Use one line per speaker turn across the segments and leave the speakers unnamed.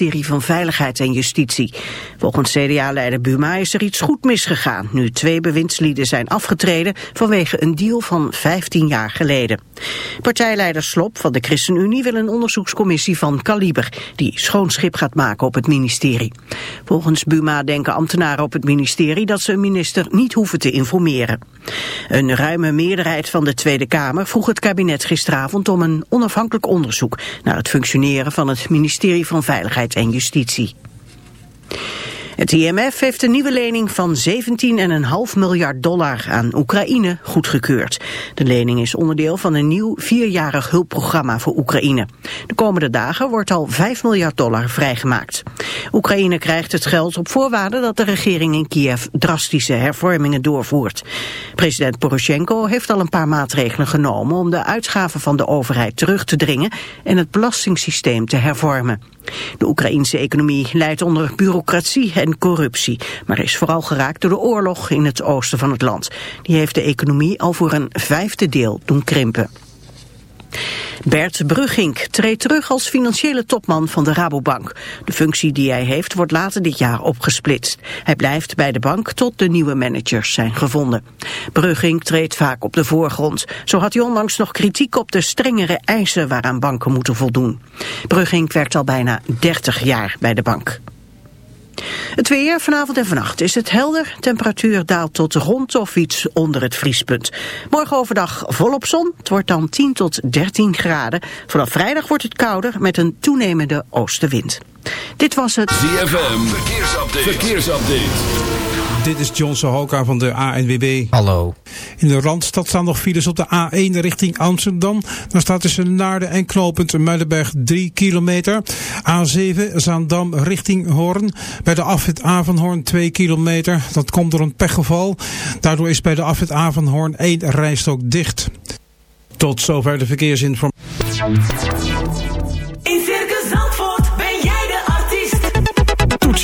Serie van Veiligheid en Justitie. Volgens CDA-leider Buma is er iets goed misgegaan... nu twee bewindslieden zijn afgetreden vanwege een deal van 15 jaar geleden. Partijleider Slop van de ChristenUnie wil een onderzoekscommissie van Kaliber... die schoon schip gaat maken op het ministerie. Volgens Buma denken ambtenaren op het ministerie... dat ze een minister niet hoeven te informeren. Een ruime meerderheid van de Tweede Kamer vroeg het kabinet gisteravond... om een onafhankelijk onderzoek naar het functioneren van het ministerie van Veiligheid en Justitie. Het IMF heeft een nieuwe lening van 17,5 miljard dollar aan Oekraïne goedgekeurd. De lening is onderdeel van een nieuw vierjarig hulpprogramma voor Oekraïne. De komende dagen wordt al 5 miljard dollar vrijgemaakt. Oekraïne krijgt het geld op voorwaarde dat de regering in Kiev drastische hervormingen doorvoert. President Poroshenko heeft al een paar maatregelen genomen om de uitgaven van de overheid terug te dringen en het belastingssysteem te hervormen. De Oekraïnse economie leidt onder bureaucratie en corruptie, maar is vooral geraakt door de oorlog in het oosten van het land. Die heeft de economie al voor een vijfde deel doen krimpen. Bert Bruggink treedt terug als financiële topman van de Rabobank. De functie die hij heeft wordt later dit jaar opgesplitst. Hij blijft bij de bank tot de nieuwe managers zijn gevonden. Bruggink treedt vaak op de voorgrond. Zo had hij onlangs nog kritiek op de strengere eisen waaraan banken moeten voldoen. Bruggink werkt al bijna 30 jaar bij de bank. Het weer vanavond en vannacht is het helder. Temperatuur daalt tot rond of iets onder het vriespunt. Morgen overdag volop zon. Het wordt dan 10 tot 13 graden. Vanaf vrijdag wordt het kouder met een toenemende oostenwind. Dit was het
ZFM. Verkeersupdate. Verkeersupdate.
Dit is John Sohoka van de ANWB.
Hallo.
In de Randstad staan nog files op de A1 richting Amsterdam. Dan staat tussen Naarden en knooppunt Muidenberg 3 kilometer. A7 Zaandam richting Hoorn. Bij de afwit Avanhoorn 2 kilometer. Dat komt door een pechgeval. Daardoor is bij de afwit Avanhoorn 1 rijstok dicht. Tot zover de verkeersinformatie.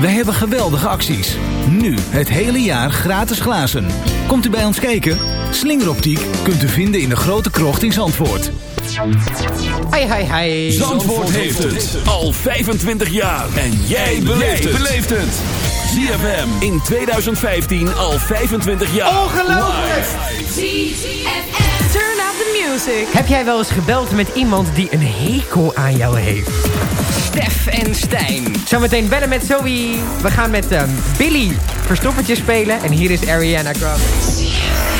Wij hebben geweldige acties. Nu het hele jaar gratis glazen. Komt u bij ons kijken? Slingeroptiek kunt u vinden in de grote krocht in Zandvoort.
Hi, hi, hi.
Zandvoort heeft het al 25 jaar. En jij beleeft het. ZFM in 2015 al 25 jaar.
Ongelooflijk.
ZFM.
Turn up the music. Heb jij wel eens gebeld met iemand die een hekel aan jou heeft? Stef en Stijn. Zometeen bellen met Zoe. We gaan met um, Billy verstoppertje spelen. En hier is Ariana Grande.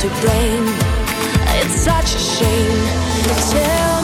To blame. It's such a shame. Tell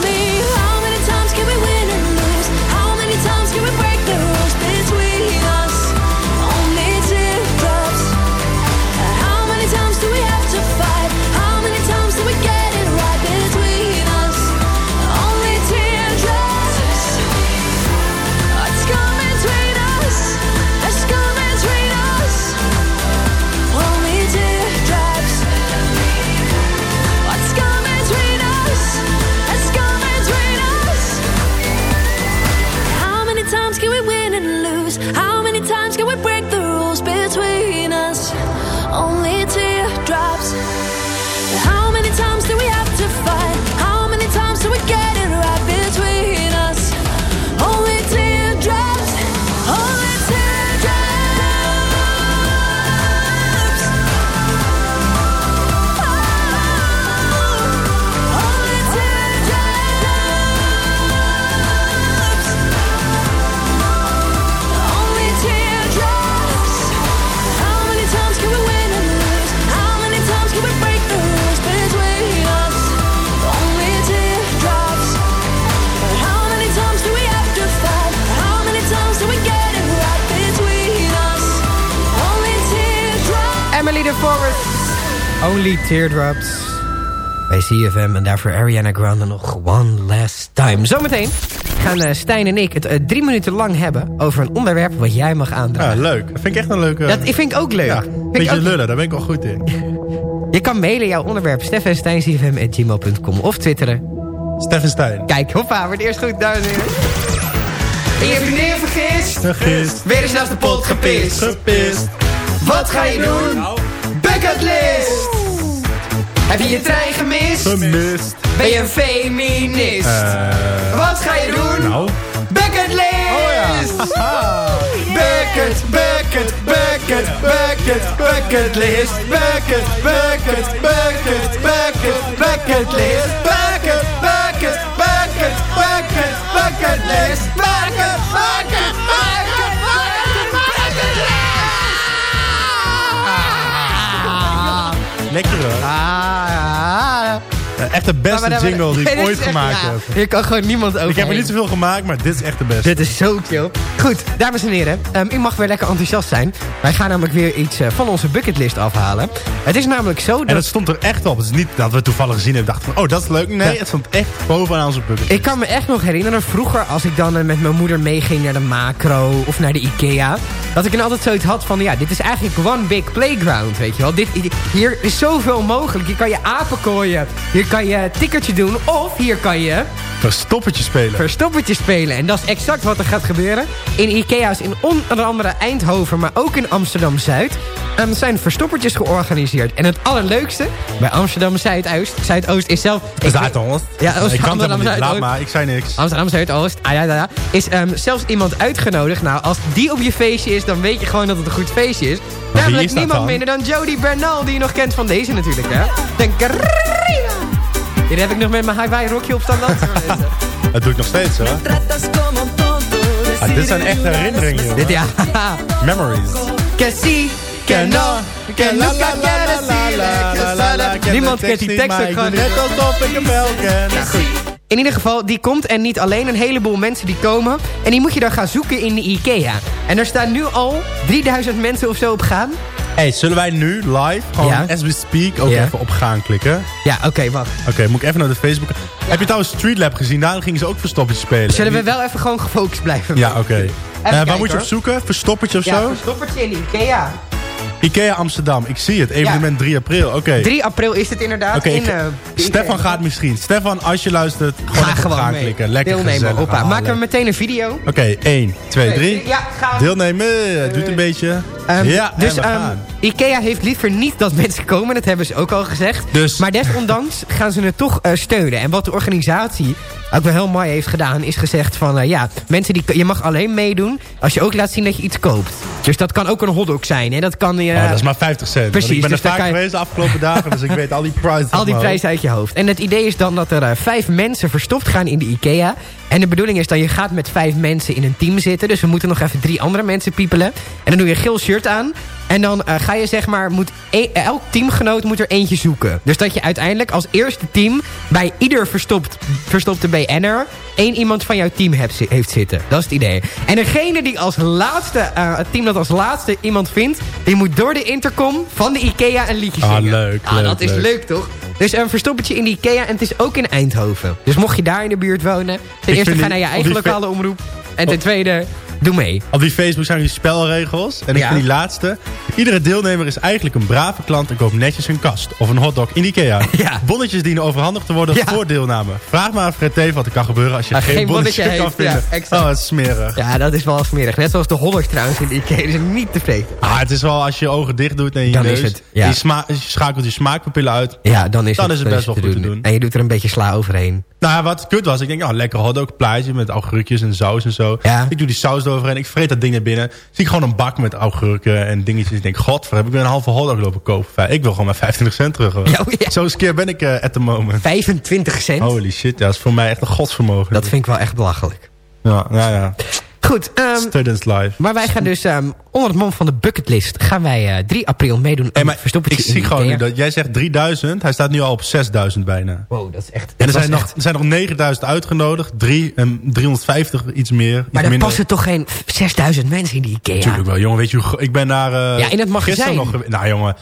Only Teardrops.
Bij CFM en daarvoor Ariana Grande nog One Last Time. Zometeen gaan eh, Stijn en ik het eh, drie minuten lang hebben... over een onderwerp wat jij mag
Ja,
aandragen.
leuk. Dat vind ik echt een leuke...
Dat vind ik ook leuk.
Ja,
Vind
een beetje
ook-
lullen, daar ben ik wel goed in.
Je kan mailen jouw onderwerp steffensteincfm.gmail.com of twitteren.
Steffen Stijn.
Kijk, hoppa, wordt eerst goed, dames en heren. En je vriendin vergist.
Vergist.
Weer eens naast de pot gepist.
Gepist.
Wat ga je doen? Bucketlist. Heb je je trein gemist?
Gemist.
Ben je een feminist?
Eh,
Wat ga je doen?
nou.
Bucketlist! Bucket, bucket, bucket, bucket, bucketlist. Bucket, bucket, bucket, bucket, bucketlist. Bucket, bucket, bucket, bucket, bucketlist. Bucket, bucket, bucket, bucket, bucketlist.
Lekker hoor. Echt de beste
Maar- maar-
jingle die ik ooit
echt-
gemaakt
ja,
heb.
Hier kan gewoon niemand over.
Ik heb er niet zoveel gemaakt, maar dit is echt de beste.
Dit is zo chill. Goed, dames en heren. ehm, u mag weer lekker enthousiast zijn. Wij gaan namelijk weer iets eh, van onze bucketlist afhalen. Het is namelijk zo dat...
En het stond er echt op. Het is niet dat we toevallig gezien hebben. dachten van, oh, dat is leuk. Nee,
Ja.
het stond echt bovenaan onze bucket.
Ik kan me echt nog herinneren, vroeger als ik dan eh, met mijn moeder meeging naar de macro of naar de Ikea. Dat ik dan altijd zoiets had van, ja, dit is eigenlijk one big playground, weet je wel. Dit, hier is zoveel mogelijk. Hier kan je apen kooien, hier kan je tikkertje doen of hier kan je
Verstoppertje spelen.
verstoppertje spelen. En dat is exact wat er gaat gebeuren. In Ikea's in onder andere Eindhoven, maar ook in Amsterdam-Zuid... ehm, zijn verstoppertjes georganiseerd. En het allerleukste bij Amsterdam-Zuidoost... Zuidoost is zelf...
Is dat ons?
Ja,
ik kan het
Amsterdam
niet. Laat
Zuidoost.
maar, ik zei niks.
Amsterdam Zuidoost, ah, ja, ja, ja, is ehm, zelfs iemand uitgenodigd. Nou, als die op je feestje is, dan weet je gewoon dat het een goed feestje is. Namelijk
is
niemand
dan?
minder dan Jody Bernal, die je nog kent van deze natuurlijk, hè? De Carina. Hier heb ik nog met mijn high rokje op staan dansen.
Dat doe ik nog steeds, hoor. Ah, dit zijn echt herinneringen, joh.
Dit, ja,
Memories.
Niemand kent die tekst ook gewoon.
Net alsof ik hem wel ken.
In ieder geval, die komt en niet alleen een heleboel mensen die komen. En die moet je dan gaan zoeken in de Ikea. En er staan nu al 3000 mensen of zo op gaan.
Hey, zullen wij nu live, gewoon
Ja.
as we speak, ook
Ja.
even op gaan klikken?
Ja, oké, wacht.
Oké, moet ik even naar de Facebook. Heb je trouwens Streetlab gezien? Daar gingen ze ook verstoppertjes spelen.
Zullen we wel even gewoon gefocust blijven?
Ja, oké. Eh, waar moet je op zoeken? Verstoppertje of
Ja,
zo?
verstoppertje in Ikea.
Ikea Amsterdam. Ik zie het. Evenement 3 april. Oké.
3 april is het inderdaad.
Oké,
in, eh,
Stefan gaat misschien. Stefan, als je luistert, gewoon
Ga
even
gewoon
gaan
mee.
klikken. Lekker
Deelnemen. Hoppa.
Ah,
Maken we meteen een video.
Oké, 1, 2, 3.
Ja, gaan we.
Deelnemen, doet een beetje.
Ehm,
ja,
dus
gaan.
Ikea heeft liever niet dat mensen komen. Dat hebben ze ook al gezegd.
Dus-
Maar desondanks gaan ze het toch eh, steunen. En wat de organisatie ook wel heel mooi heeft gedaan... is gezegd van, eh, ja, mensen die, je mag alleen meedoen... als je ook laat zien dat je iets koopt. Dus dat kan ook een hotdog zijn. Hè? Dat kan... eh,
Oh, dat is maar 50 cent.
Precies,
ik ben
dus
er vaak
je-
geweest de afgelopen dagen, dus ik weet al die prijzen.
Al die prijzen uit je hoofd. En het idee is dan dat er vijf mensen verstopt gaan in de IKEA. En de bedoeling is dan, je gaat met vijf mensen in een team zitten. Dus we moeten nog even drie andere mensen piepelen. En dan doe je een geel shirt aan. En dan eh, ga je zeg maar, moet e- elk teamgenoot moet er eentje zoeken. Dus dat je uiteindelijk als eerste team bij ieder verstopt, verstopte BN'er... één iemand van jouw team hebt, heeft zitten. Dat is het idee. En degene die als laatste, eh, het team dat als laatste iemand vindt... die moet door de intercom van de IKEA een liedje
Ah,
zingen.
leuk,
Ah,
leuk,
dat is
leuk.
toch? Dus een verstoppertje in de Ikea en het is ook in Eindhoven. Dus mocht je daar in de buurt wonen... ten eerste ga naar je eigen lokale omroep. En ten tweede, doe mee.
Op die Facebook zijn die spelregels. En ik
Ja.
vind die laatste. Iedere deelnemer is eigenlijk een brave klant en koopt netjes een kast. Of een hotdog in Ikea.
Ja.
Bonnetjes dienen overhandigd te worden
Ja.
voor deelname. Vraag maar aan Fred Teven wat er kan gebeuren als je
Ah,
geen,
geen
bonnetje,
bonnetje
kan.
Ja,
vinden.
exact.
oh, het is smerig.
Ja, dat is wel smerig. Net zoals de hotdog trouwens in Ikea. Dat is niet tevreden.
Ah, het is wel als je je ogen dicht doet en je
Dan
neus.
is het, ja.
je, sma- je schakelt je smaakpapillen uit.
Ja, dan is
Dan
het,
is het best wel goed te doen.
En je doet er een beetje sla overheen.
Nou wat kut was, ik denk, oh, lekker hotdog plaatje met augurkjes en saus en zo.
Ja.
Ik doe die saus eroverheen, ik vreet dat ding naar binnen. Zie ik gewoon een bak met augurken en dingetjes. Ik denk, god, heb ik weer een halve hotdog lopen kopen. Ik wil gewoon maar 25 cent terug.
oh ja.
Zo eens keer ben ik eh, at the moment.
25 cent.
Holy shit, ja, dat is voor mij echt een godsvermogen.
Dat vind ik wel echt belachelijk.
Ja, ja, ja.
Goed, ehm,
Students life.
maar wij gaan dus ehm, onder het mom van de bucketlist... gaan wij eh, 3 april meedoen
Hey, maar ik zie gewoon nu dat jij zegt 3000. Hij staat nu al op 6000 bijna.
Wow, dat is echt...
En er zijn, nog,
echt-
er zijn nog 9000 uitgenodigd. Drie, en 350 iets meer. iets
Maar er
minder.
passen toch geen 6000 mensen in die Ikea?
Tuurlijk wel, jongen. Weet je hoe... Ik ben daar... eh,
Ja, in het magazijn.
Nog, nou, jongen.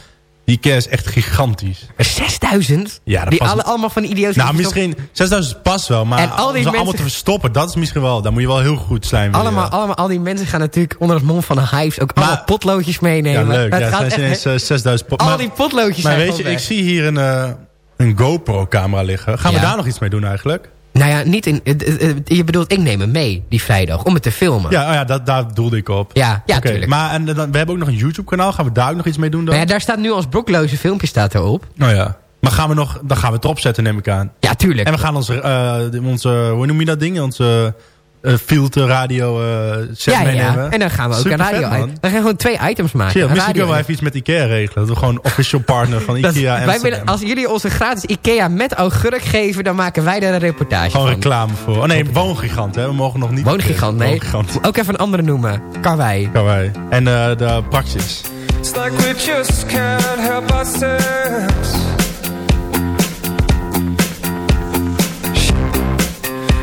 Die Ikea is echt gigantisch.
6000?
Ja, dat
die alle, allemaal van idioten.
Nou, misschien 6000 past wel, maar
En al die
om ze
mensen-
allemaal te verstoppen, dat is misschien wel, dan moet je wel heel goed zijn.
Allemaal, allemaal, al die mensen gaan natuurlijk onder het mom van de hives ook allemaal potloodjes
Ja,
meenemen.
leuk.
Maar
Ja,
het
zijn
gaat
ze
echt,
ineens eh, 6000 pot.
al
maar,
die potloodjes
maar
zijn
weet je, ik zie hier een, eh, een GoPro-camera liggen. Gaan we daar nog iets mee doen eigenlijk?
Nou ja, niet in, eh, eh, eh, je bedoelt, ik neem hem mee die vrijdag om het te filmen.
Ja, oh ja dat, daar doelde ik op.
ja, ja tuurlijk.
Maar en, dan, we hebben ook nog een YouTube-kanaal. Gaan we daar ook nog iets mee doen dan?
Maar ja, daar staat nu als brokloze filmpje staat erop.
Oh ja. Maar gaan we nog, dan gaan we het erop zetten, neem ik aan.
Ja, tuurlijk.
En we gaan onze, onze hoe noem je dat ding? Onze uh, field radio eh set
ja,
meenemen.
ja, en dan gaan we ook
Super
een radio
vet,
uit. Dan gaan we gewoon twee items maken.
Chill, misschien
radio-
kunnen we even iets met Ikea regelen. Dat we gewoon official partner van Ikea
wij
Amsterdam.
willen, als jullie ons een gratis Ikea met augurk geven, dan maken wij daar een reportage
Gewoon
van.
reclame voor. Oh nee, woongigant hè. We mogen nog niet...
Woongigant, nee.
Woongigant.
Ook even een andere noemen. Karwei.
Kan wij. En eh, de praxis.
It's like we just can't help ourselves.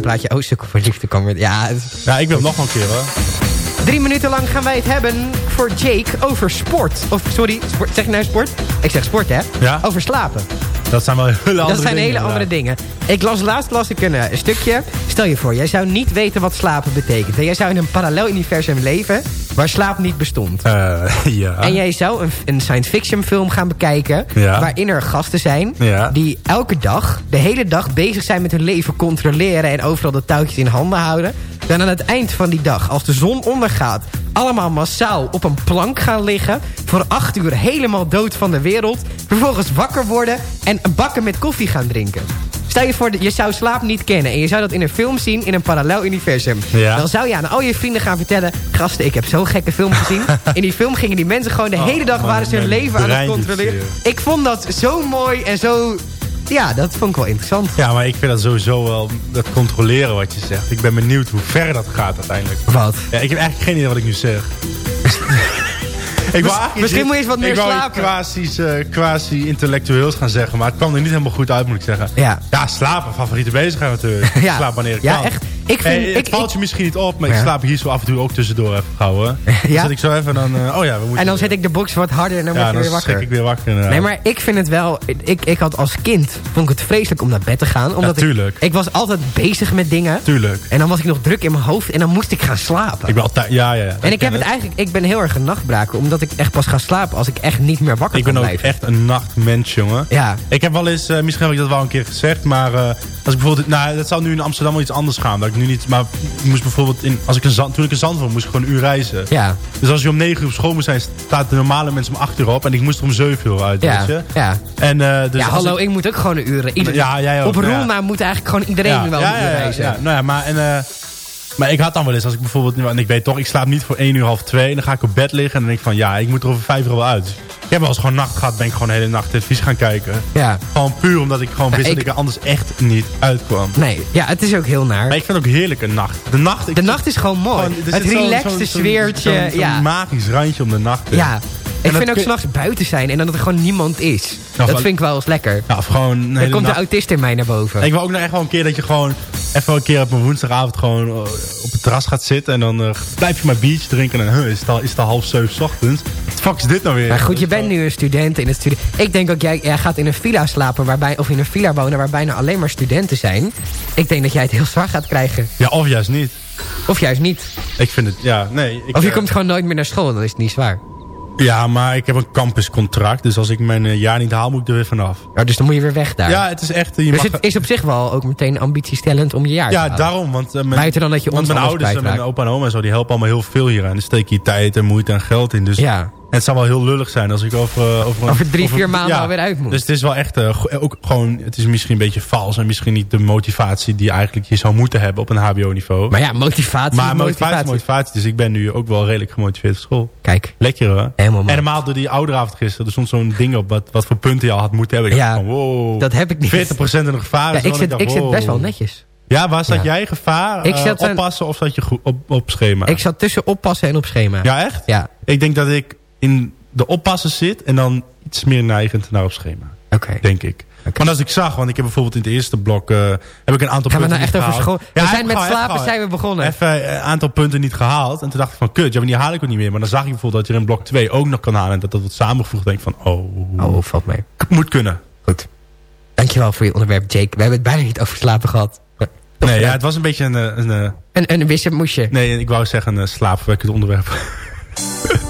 Klein plaatje. Oh, sukkel voor liefde weer. Ja, het-
Ja, ik wil nog een keer hoor.
drie minuten lang gaan wij het hebben voor Jake over sport. Of sorry, sport, zeg je nou sport? Ik zeg sport hè?
Ja.
Over slapen.
Dat zijn wel hele andere
Dat zijn
dingen,
hele andere dingen. Ik las laatst las ik een, eh, een stukje. Stel je voor, jij zou niet weten wat slapen betekent. En jij zou in een parallel universum leven waar slaap niet bestond.
Eh, ja.
En jij zou een, een science fiction film gaan bekijken...
Ja.
waarin er gasten zijn
Ja.
die elke dag, de hele dag... bezig zijn met hun leven controleren... en overal de touwtjes in handen houden. Dan aan het eind van die dag, als de zon ondergaat... allemaal massaal op een plank gaan liggen... voor acht uur helemaal dood van de wereld... vervolgens wakker worden en bakken met koffie gaan drinken. Stel je voor, je zou slaap niet kennen... en je zou dat in een film zien in een parallel universum.
Ja.
Dan zou je aan al je vrienden gaan vertellen... gasten, ik heb zo'n gekke film gezien. in die film gingen die mensen gewoon de
Oh,
hele dag... waren ze hun leven aan het controleren. Ik vond dat zo mooi en zo... Ja, dat vond ik wel interessant.
Ja, maar ik vind dat sowieso wel, dat controleren wat je zegt. Ik ben benieuwd hoe ver dat gaat uiteindelijk.
Wat?
Ja, ik heb eigenlijk geen idee wat ik nu zeg. Ik wou
misschien moet je eens wat meer
ik wou
slapen.
Quasi, eh, quasi intellectueels gaan zeggen, maar het kwam er niet helemaal goed uit, moet ik zeggen.
Ja.
Ja, slapen, favoriete bezigheid natuurlijk.
Ja.
Ik slaap wanneer ik
Ja,
kan.
echt. Ik vind-
Hey, het
ik-
valt
ik-
je misschien niet op, maar ik
Ja.
slaap hier zo af en toe ook tussendoor even gauw. Hè. Dan
Ja?
zet ik zo even dan, eh, oh ja, we moeten...
En dan zet ik de box wat harder en dan
ja,
word je
dan
weer wakker.
schrik ik weer wakker.
Nee, maar ik vind het wel... Ik, ik had als kind... Vond ik het vreselijk om naar bed te gaan. Omdat ik,
tuurlijk.
ik was altijd bezig met dingen.
Tuurlijk.
En dan was ik nog druk in mijn hoofd. En dan moest ik gaan slapen.
Ik ben altijd, ja, ja, ja.
en ik heb het eigenlijk... Ik ben heel erg een nachtbraker. Omdat ik echt pas ga slapen als ik echt niet meer wakker
Ik
kan
ben ook
blijven.
echt een nachtmens, jongen.
Ja.
Ik heb wel eens, eh, misschien heb ik dat wel een keer gezegd, maar eh, als ik bijvoorbeeld, nou, dat zou nu in Amsterdam wel iets anders gaan. Dat ik nu niet, maar ik moest bijvoorbeeld in, als ik een zand, toen ik in Zandvoort moest ik gewoon een uur reizen.
Ja.
Dus als je om 9 uur op school moest zijn, staat de normale mensen om 8 uur op en ik moest er om 7 uur uit,
Ja.
weet je.
Ja.
En, eh, dus
ja, hallo,
ik-
ik, moet ook gewoon een uur... Ieder,
Ja, jij ook,
op een
ja.
rol na moet eigenlijk gewoon iedereen wel een uur reizen.
ja. Nou ja, maar, en, eh, maar ik had dan wel eens, als ik bijvoorbeeld, en ik weet toch, ik slaap niet voor 1 uur, half 2. En dan ga ik op bed liggen en dan denk ik van, ja, ik moet er over 5 uur wel uit. Ik heb wel eens gewoon nacht gehad, ben ik gewoon de hele nacht televisie gaan kijken.
Ja.
Gewoon puur omdat ik gewoon wist
ik-
dat ik er anders echt niet uitkwam.
Nee, ja, het is ook heel naar.
Maar ik vind het ook heerlijk een nacht. De nacht, ik
De nacht is gewoon mooi.
gewoon-
het relaxte
zo'n-
sfeertje.
zo'n- zo'n
ja.
magisch randje om de nacht.
ja. Ik vind ook
kun-
s'nachts buiten zijn en dan dat er gewoon niemand is. dat vind ik wel eens lekker.
Ja, of gewoon
Dan komt de autist in mij naar boven.
Ik wil ook nog echt wel een keer dat je gewoon even een keer op een woensdagavond gewoon eh, op het terras gaat zitten. En dan eh, blijf je maar biertje drinken. En huh, is, het al, is het al half zeven 's ochtends. Wat fuck is dit nou weer?
maar goed, je bent nu een student in het studie. Ik denk ook, jij, jij gaat in een villa slapen waarbij, of in een villa wonen waar bijna alleen maar studenten zijn. Ik denk dat jij het heel zwaar gaat krijgen.
Ja, of juist niet.
Of juist niet.
Ik vind het, ja, nee. Ik,
Of je
eh,
komt gewoon nooit meer naar school, dan is het niet zwaar.
Ja, maar ik heb een campuscontract. Dus als ik mijn eh, jaar niet haal, moet ik er weer vanaf.
Ja, dus dan moet je weer weg daar.
Ja, het is echt... eh, Je
dus
mag,
het is op zich wel ook meteen ambitiestellend om je jaar te
ja,
halen.
daarom. Want, eh, mijn,
dan dat je
want
ons
mijn ouders en mijn opa en oma en zo, die helpen allemaal heel veel hier aan. Dus steek je tijd en moeite en geld in. Dus
Ja.
Het zou wel heel lullig zijn als ik over... eh, over, een-
Over drie,
over-
vier maanden alweer uit moet.
Dus het is wel echt eh, go- ook gewoon... Het is misschien een beetje vals en misschien niet de motivatie die eigenlijk je zou moeten hebben op een hbo-niveau.
Maar ja, motivatie
Maar motivatie
motivatie.
motivatie. Dus ik ben nu ook wel redelijk gemotiveerd op school.
Kijk,
Lekker hoor.
helemaal
En normaal door die ouderavond gisteren, er stond zo'n ding op wat, wat voor punten je al had moeten hebben. Ik
Ja,
van, wow,
dat heb ik niet.
40% in een gevaar.
Ja,
is
ik, zit,
dacht,
ik zit best wel netjes.
Ja, waar zat
Ja.
jij gevaar?
Ik
Eh,
zat
oppassen of zat je goed op, op schema?
Ik zat tussen oppassen en op schema.
Ja, echt?
Ja,
Ik denk dat ik in de oppassen zit en dan iets meer neigend naar op schema.
oké.
Denk ik. Want als ik zag, want ik heb bijvoorbeeld in het eerste blok... eh, heb ik een aantal
Gaan we
punten
nou echt
niet
over
gehaald.
school?
Ja,
we zijn met slapen zijn we begonnen.
Even een aantal punten niet gehaald. En toen dacht ik van, kut, ja, maar die haal ik ook niet meer. Maar dan zag ik bijvoorbeeld dat je er in blok 2 ook nog kan halen. En dat dat wordt samengevoegd. denk ik van, oh,
Oh, valt mee.
moet kunnen.
Goed. Dankjewel voor je onderwerp, Jake. We hebben het bijna niet over slapen gehad. Maar toch
Nee, ja, het was een beetje een... eh, een, eh,
Een, een moesje.
nee, ik wou zeggen een slaapverwekkend onderwerp.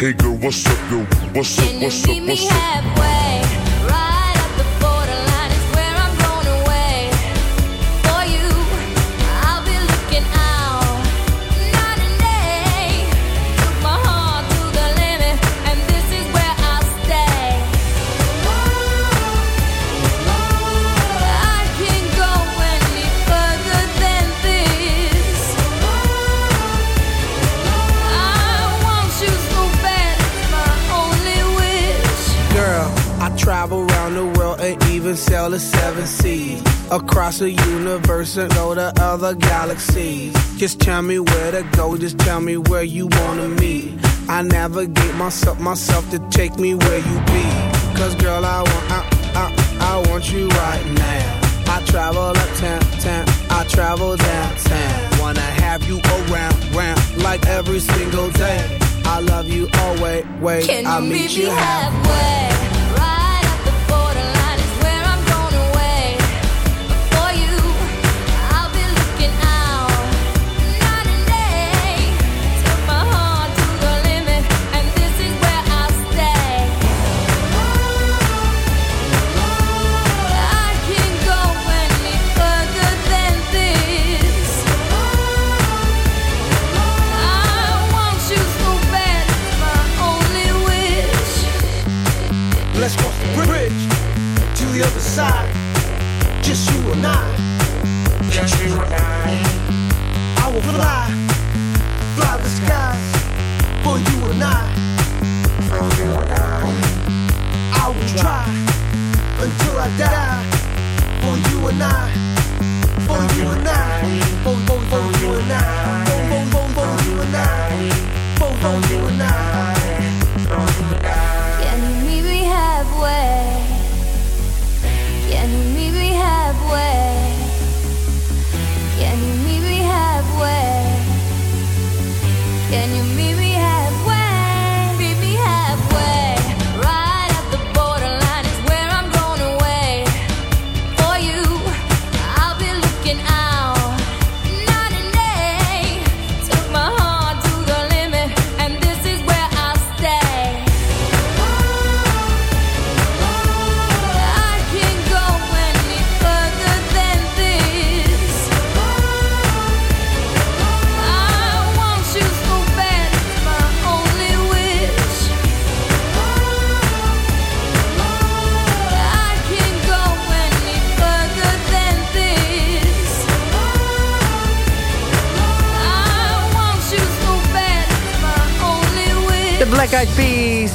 Hey girl, what's up, yo? What's up, what's up,
meet me
what's up?
Even sail the seven seas. Across the universe and go to other galaxies. Just tell me where to go, just tell me where you wanna meet. I navigate myself, myself to take me where you be. Cause girl, I want, I, I, I want you right now. I travel uptown, town, I travel downtown. Wanna have you around, round, like every single day. I love you always, wait,
Can
I'll meet
meet
you halfway.
halfway?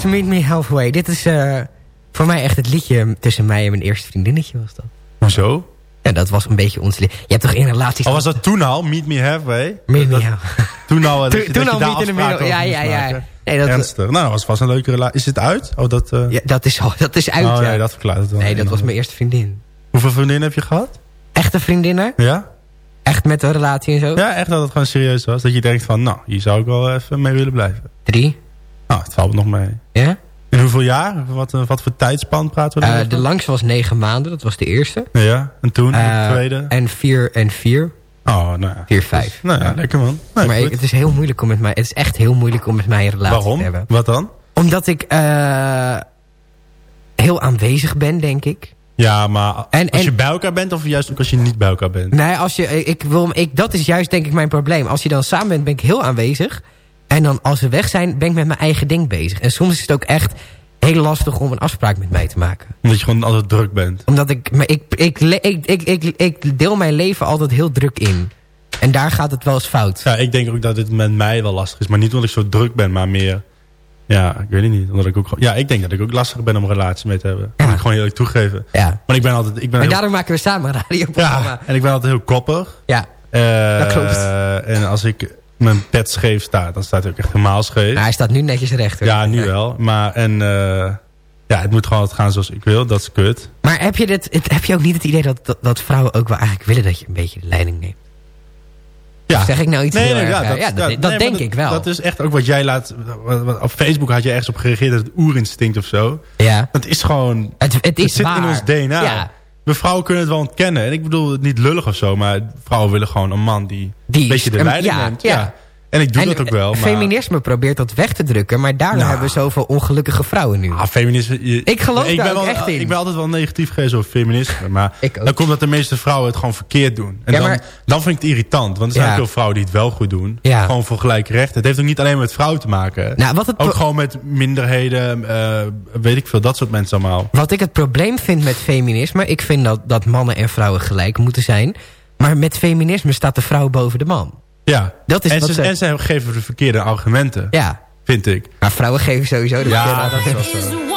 Meet Me Halfway.
Dit is eh, voor mij echt het liedje tussen mij en mijn eerste vriendinnetje was dat.
Hoezo?
Ja, dat was een beetje ons... Je hebt toch in relaties...
Oh, was dat toen al? Meet me halfway?
Meet me halfway.
Toen al, dat
Toen- al meet in middle.
over
Ja, ja, ja. Nee, dat-
Ernstig. Nou, dat was vast een leuke relatie. Is het uit? Oh, dat... eh,
Ja, dat is, al, dat is uit,
oh,
ja.
nee, dat verklaart het wel.
Nee, dat was mijn eerste vriendin.
Hoeveel vriendinnen heb je gehad?
Echte vriendinnen?
Ja?
Echt met een relatie en zo?
Ja, echt dat het gewoon serieus was. Dat je denkt van, nou, hier zou ik wel even mee willen blijven.
Drie.
Nou, het valt nog mee.
Ja?
In hoeveel jaar? Wat, eh, wat voor tijdspan praten we dan
Eh,
over?
de langste was negen maanden, dat was de eerste.
Ja, en toen?
Eh,
de tweede?
En vier en vier.
Oh, nou ja.
Vier, vijf.
Nou ja, lekker man. Nee,
maar ik- het is heel moeilijk om met mij... Het is echt heel moeilijk om met mij een relatie
Waarom?
te hebben.
Wat dan?
Omdat ik eh, heel aanwezig ben, denk ik.
Ja, maar
En-
als
en-
je bij elkaar bent of juist ook als je niet bij elkaar bent?
Nee, als je, ik wil, ik, dat is juist denk ik mijn probleem. Als je dan samen bent, ben ik heel aanwezig. En dan als we weg zijn, ben ik met mijn eigen ding bezig. En soms is het ook echt heel lastig om een afspraak met mij te maken.
Omdat je gewoon altijd druk bent.
Omdat ik, maar ik, ik, ik, ik, ik, deel mijn leven altijd heel druk in. En daar gaat het wel eens fout.
Ja, ik denk ook dat dit met mij wel lastig is. Maar niet omdat ik zo druk ben, maar meer... Ja, ik weet het niet. Omdat ik ook, ja, ik denk dat ik ook lastig ben om een relatie mee te hebben. Moet ik gewoon eerlijk toegeven.
Ja.
Maar ik ben altijd... Ik ben
En
heel-
daarom maken we samen een radioprogramma.
ja, en ik ben altijd heel koppig.
Ja,
Eh,
dat klopt.
En als ik mijn pet scheef sta, dan staat hij ook echt helemaal scheef.
Nou, hij staat nu netjes recht. hoor.
ja, nu wel. Maar en... eh, ja, het moet gewoon gaan zoals ik wil. Dat is kut.
Maar heb je, dit, het- heb je ook niet het idee dat, dat, dat vrouwen ook wel eigenlijk willen dat je een beetje de leiding neemt?
Ja.
Of zeg ik nou iets heel erg, eh, ja, dat,
ja, nee,
denk ik wel.
Dat is echt ook wat jij laat... Op Facebook had je ergens op gereageerd, dat het oerinstinct of zo.
ja.
Dat is gewoon...
Het, het is
zit
waar.
in ons DNA.
Ja.
We vrouwen kunnen het wel ontkennen. En ik bedoel het niet lullig of zo, maar vrouwen willen gewoon een man die,
Die
een beetje de leiding
ja,
neemt.
ja.
En ik doe
En
dat ook wel. Maar,
Feminisme probeert dat weg te drukken, maar daardoor
Nou.
hebben we zoveel ongelukkige vrouwen nu.
Ah, feminisme... je-
Ik geloof
ik
daar
ben
ook
wel,
echt in.
Ik ben altijd wel negatief geweest over feminisme. Maar dan komt dat de meeste vrouwen het gewoon verkeerd doen. En
Ja,
dan,
maar-
dan vind ik het irritant. Want er zijn
Ja.
veel vrouwen die het wel goed doen.
Ja.
Gewoon voor gelijke rechten. Het heeft ook niet alleen met vrouwen te maken.
Nou, wat het
ook gewoon met minderheden. eh, weet ik veel. Dat soort mensen allemaal.
Wat ik het probleem vind met feminisme... ik vind dat, dat mannen en vrouwen gelijk moeten zijn... maar met feminisme staat de vrouw boven de man.
Ja.
Dat is
en,
wat
ze, en ze geven de verkeerde argumenten.
Ja,
Vind ik.
maar vrouwen geven sowieso de
Ja,
verkeerde
dat is wel
argumenten.
zo.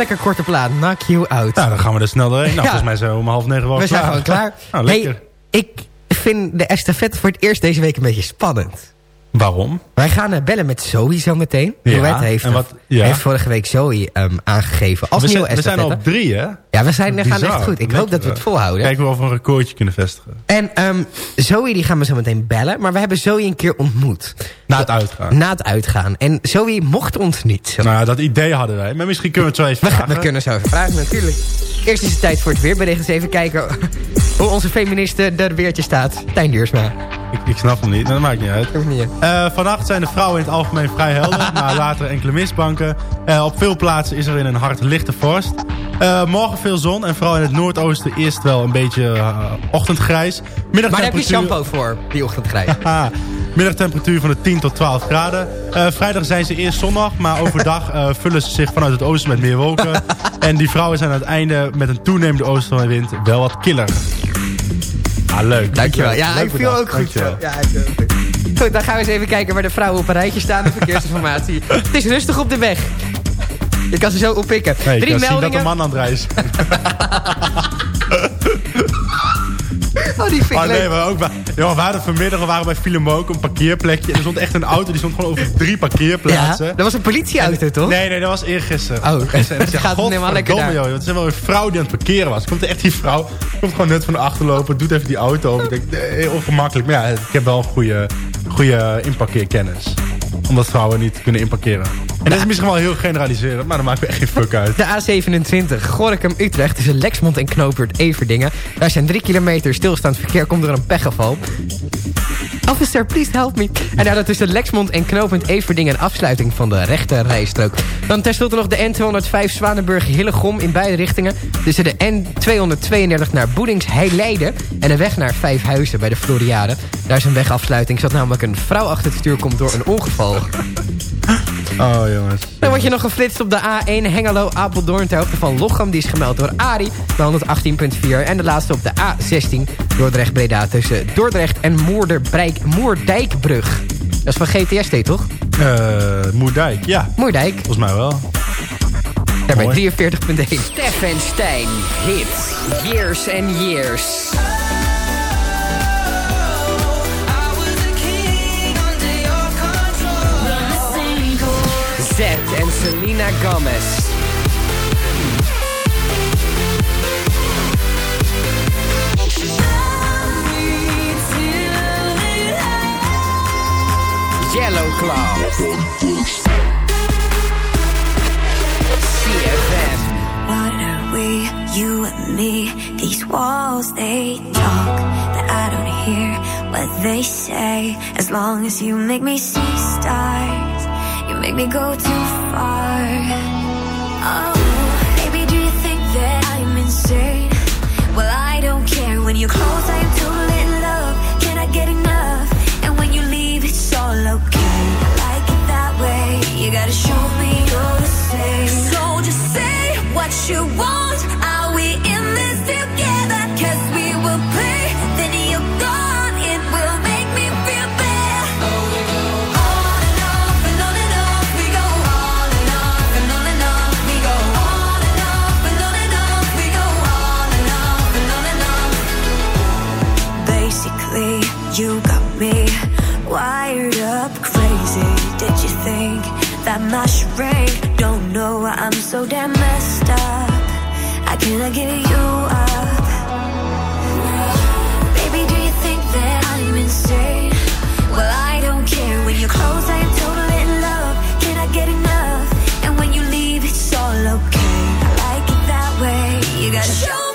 Lekker korte plaat. Knock you out.
Nou, dan gaan we er snel doorheen. Nou,
Ja.
volgens mij zijn we om half negen wel
We zijn gewoon klaar.
Nou, lekker.
Hey, ik vind de estafette voor het eerst deze week een beetje spannend.
Waarom?
Wij gaan eh, bellen met Zoe zo meteen.
Ja,
heeft,
en wat- ja.
heeft vorige week Zoe ehm, aangegeven als
we,
nieuwe
zijn, we zijn al drie, hè?
Ja, we zijn, we gaan echt goed. Ik hoop dat we het volhouden.
Kijken of we een recordje kunnen vestigen.
En ehm, Zoe die gaan we zo meteen bellen. Maar we hebben Zoe een keer ontmoet.
Na het uitgaan.
Na het uitgaan. En Zoe mocht ons niet.
Nou dat idee hadden wij. Maar misschien kunnen we het zo even
We,
vragen.
we kunnen zo even vragen, natuurlijk. Eerst is het tijd voor het weerbericht. Eens even kijken hoe onze feministe er weertje staat. Tijn Duursma.
Ik, ik snap hem niet, maar dat maakt niet uit.
Niet.
Eh, vannacht zijn de vrouwen in het algemeen vrij helder, maar later enkele mistbanken. Eh, op veel plaatsen is er in een hard lichte vorst. Eh, morgen veel zon en vooral in het noordoosten eerst wel een beetje ochtendgrijs.
Maar daar heb je shampoo voor, die ochtendgrijs.
Middagtemperatuur van de 10 tot 12 graden. Vrijdag zijn ze eerst zonnig, maar overdag vullen ze zich vanuit het oosten met meer wolken. en die vrouwen zijn aan het einde met een toenemende oostenwind wel wat killer. Ah, leuk.
Dankjewel. Ja,
Leuk
ik viel ook goed.
Dankjewel.
Ja, ik ook goed. Goed, dan gaan we eens even kijken waar de vrouwen op een rijtje staan. De verkeersinformatie. het is rustig op de weg. Je kan ze zo oppikken.
Nee, ik
Drie
zien dat
meldingen.
de man aan het reizen
Oh, die vind ik
Oh nee,
leuk.
maar ook bij, joh, we hadden vanmiddag we waren bij Filem ook een parkeerplekje. En er stond echt een auto, die stond gewoon over drie parkeerplaatsen.
Ja, dat was een politieauto, toch?
Nee, nee, dat was eergisteren.
Oh,
Gisteren. Zeg,
gaat het helemaal lekker daar.
joh. Het is wel een vrouw die aan het parkeren was. Komt er echt die vrouw, komt gewoon net van de achterlopen, doet even die auto open. Ik denk, nee, ongemakkelijk. Maar ja, ik heb wel een goede, goede inparkeerkennis. Omdat vrouwen niet kunnen inparkeren. En dat is misschien wel heel generaliserend, maar dat maakt me echt geen fuck uit.
De A27, Gorinchem-Utrecht, tussen Lexmond en Knoopert Everdingen. Daar zijn drie kilometer stilstaand verkeer, komt door een pechgeval. Officer, please help me. En daarna tussen Lexmond en Knooppunt Everdingen... een afsluiting van de rechte rijstrook. Dan tenslotte nog de N205 Zwanenburg-Hillegom in beide richtingen. Tussen de N232 naar Boedings-Heileiden... en de weg naar Vijfhuizen bij de Floriade. Daar is een wegafsluiting, zodat namelijk een vrouw achter het stuur komt door een ongeval.
Oh jongens.
Dan word je nog geflitst op de A1 Hengelo-Apeldoorn... ter hoogte van Lochem. Die is gemeld door Ari bij 118.4. En de laatste op de A16 Dordrecht-Breda... tussen Dordrecht en Moerderbrijk, Moerdijkbrug. Dat is van GTST, toch?
Eh Moerdijk, ja.
Moerdijk.
Volgens mij wel.
Daar bij
Mooi.
43.1. Stef en Stijn. Hits. Years and years. Zet en Selena Gomez. Yellow Claw. CFM.
What are we, you and me? These walls, they talk, but I don't hear what they say. As long as you make me see stars, make me go too far. Oh, baby, do you think that I'm insane? Well, I don't care. When you're close, I am totally in love. Can I get enough? And when you leave, it's all okay. I like it that way. You gotta show me you're the same. So just say what you want. Damn messed up? I can I give you up? Baby, do you think that I'm insane? Well, I don't care. When you're close, I am totally in love. Can I get enough? And when you leave, it's all okay. I like it that way. You gotta show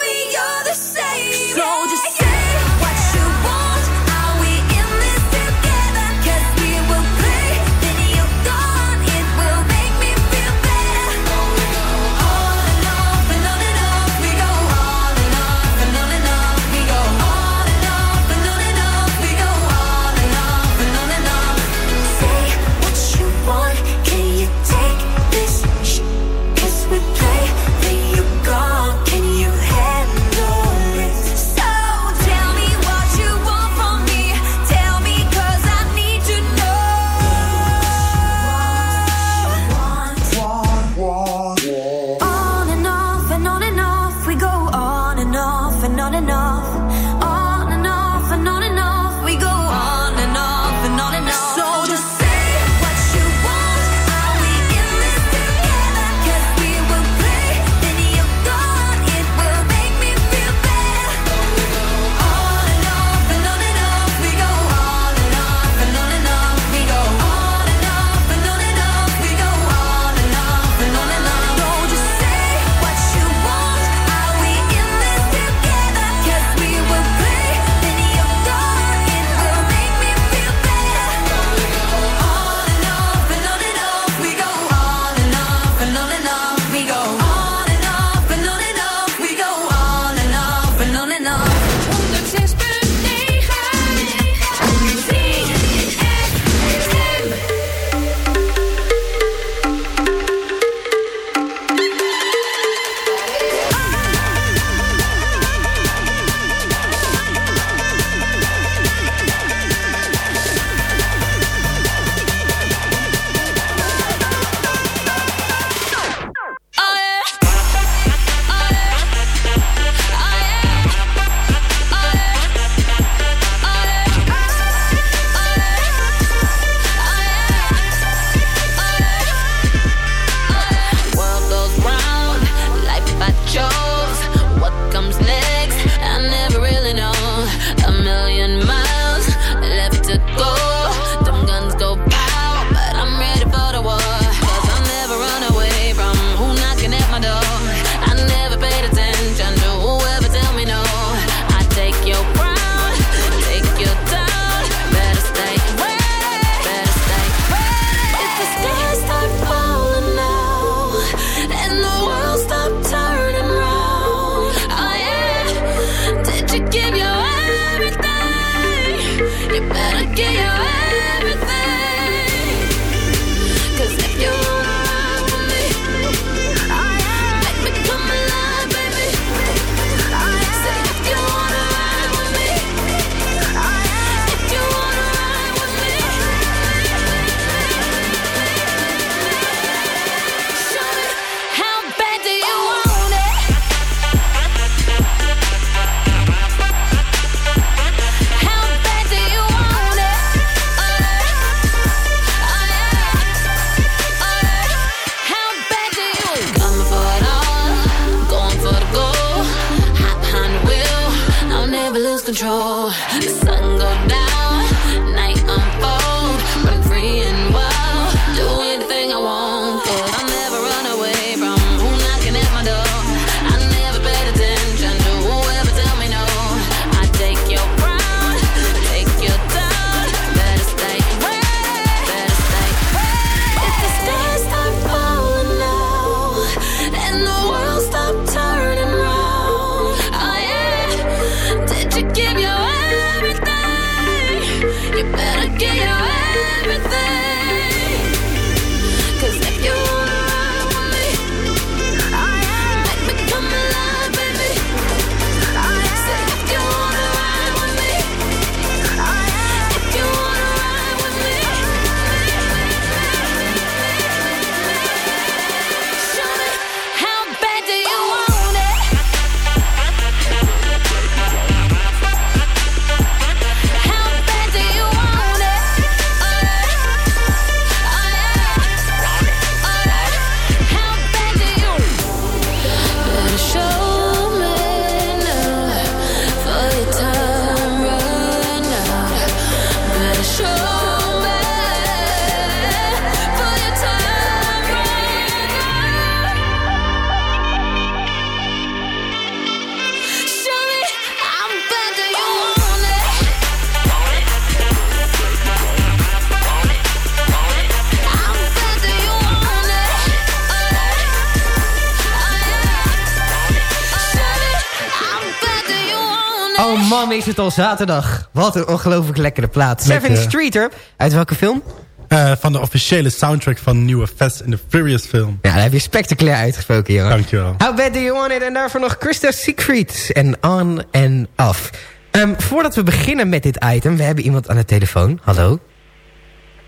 Daarom is het al zaterdag. Wat een ongelooflijk lekkere plaat. Seven Streeter. Uit welke film?
Eh, van de officiële soundtrack van nieuwe Fast and the Furious film.
Ja, daar heb je spectaculair uitgesproken, jongen.
Dankjewel.
How bad do you want it? En daarvoor nog Christa Siegfried. En on en off. Ehm, voordat we beginnen met dit item, we hebben iemand aan de telefoon. Hallo.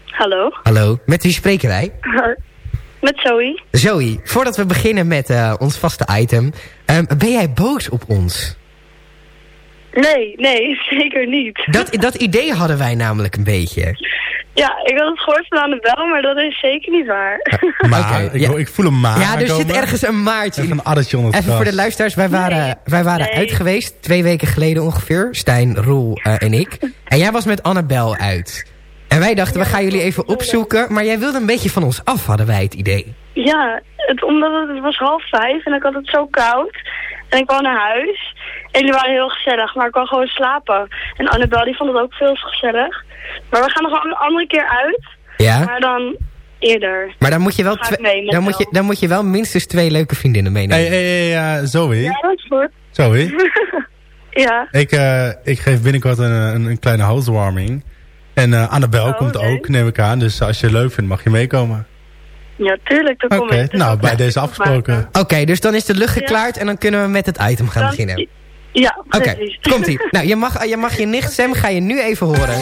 Hallo.
Hallo. Met wie spreken wij?
Met Zoe.
Zoe, voordat we beginnen met eh, ons vaste item. Ehm, ben jij boos op ons?
Nee, nee, zeker niet.
Dat, dat idee hadden wij namelijk een beetje.
Ja, ik had het gehoord van Annabel, maar dat is zeker niet waar.
Maar, ik,
ja.
ik voel een maar
ja, er zit ergens een maartje
Even
in.
een addertje onder het
Even voor de luisteraars, wij waren, wij waren
Nee.
uit geweest. Twee weken geleden ongeveer. Stijn, Roel eh, en ik. En jij was met Annabel uit. En wij dachten, we gaan jullie even opzoeken. Maar jij wilde een beetje van ons af, hadden wij het idee.
Ja, het, omdat het, het was half vijf en ik had het zo koud. En ik wou naar huis. En jullie waren heel gezellig, maar ik wou gewoon slapen. En Annabel die vond het ook veel gezellig. Maar we gaan nog wel een andere keer uit.
Ja?
Maar dan eerder.
Maar dan moet je wel, twee-
mee
dan moet je, dan moet je wel minstens twee leuke vriendinnen meenemen.
Hey, hey, hey, eh, Zoe.
Ja, dat is goed.
Zoe.
ja.
Ik, eh, ik geef binnenkort een, een, een kleine housewarming. En eh, Annabel
Oh,
komt ook, neem ik aan. Dus als je het leuk vindt, mag je meekomen.
Ja, tuurlijk, dan
Oké,
kom ik. Dus
nou, bij
is
deze afgesproken.
Oké, dus dan is de lucht geklaard en dan kunnen we met het item gaan
Dan-
beginnen.
Ja,
Oké,
precies.
komt ie. Nou, je mag, je mag je nicht Sam ga je nu even horen.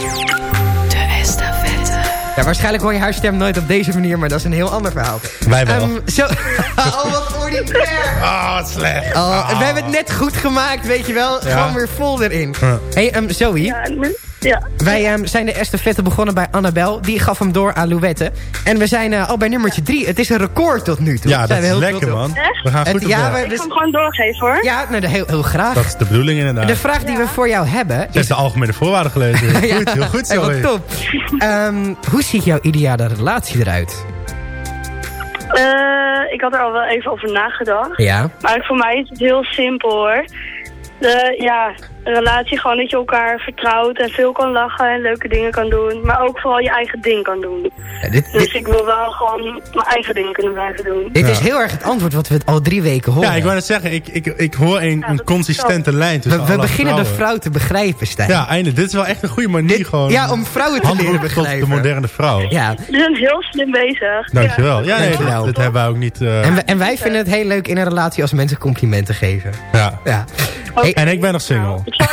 De estafette.
Ja, waarschijnlijk hoor je haar stem nooit op deze manier, maar dat is een heel ander verhaal.
Wij wel.
Ehm, zo... oh, wat ordinair.
Ah, wat slecht.
Oh, We hebben het net goed gemaakt, weet je wel.
Ja.
Gewoon weer vol erin.
Ja.
hey, ehm, Zoe,
Ja, ja.
wij ehm, zijn de estafette begonnen bij Annabel. Die gaf hem door aan Louette. En we zijn eh, al bij nummertje drie. Het is een record tot nu toe.
Ja, dat
zijn
is
we heel
lekker, man.
Echt?
We gaan
Het-
goed op
ja, we-
Ik ga hem gewoon doorgeven hoor.
Ja, nou, heel, heel graag.
Dat is de bedoeling inderdaad.
De vraag die we voor jou hebben
Je
is...
hebt de algemene voorwaarden gelezen. Heel
Ja.
goed, heel goed
Hey,
zo.
wat top. Ehm, hoe ziet jouw ideale relatie eruit?
Eh, ik had er al wel even over nagedacht.
Ja.
Maar voor mij is het heel simpel hoor. De, ja, een relatie gewoon dat je elkaar vertrouwt en veel kan lachen en leuke dingen kan doen. Maar ook vooral je eigen ding kan doen.
Ja, dit,
Dus
dit,
ik wil wel gewoon mijn eigen ding kunnen blijven doen.
dit is heel erg het antwoord wat we al drie weken horen.
Ja, ik wou net zeggen, ik, ik, ik hoor een,
Ja,
een consistente lijn tussen
we, we
alle
beginnen de vrouw te begrijpen, Stijn.
Ja, eindelijk. Dit is wel echt een goede manier
Dit-
gewoon.
ja, om vrouwen te leren begrijpen.
de moderne vrouw.
Ja.
Jullie zijn heel slim bezig.
Dankjewel. Ja, nee,
Dankjewel.
dat, dat hebben wij ook niet... eh,
En, we- en wij vinden het heel leuk in een relatie als mensen complimenten geven.
ja.
Ja.
Oké.
En ik ben nog single.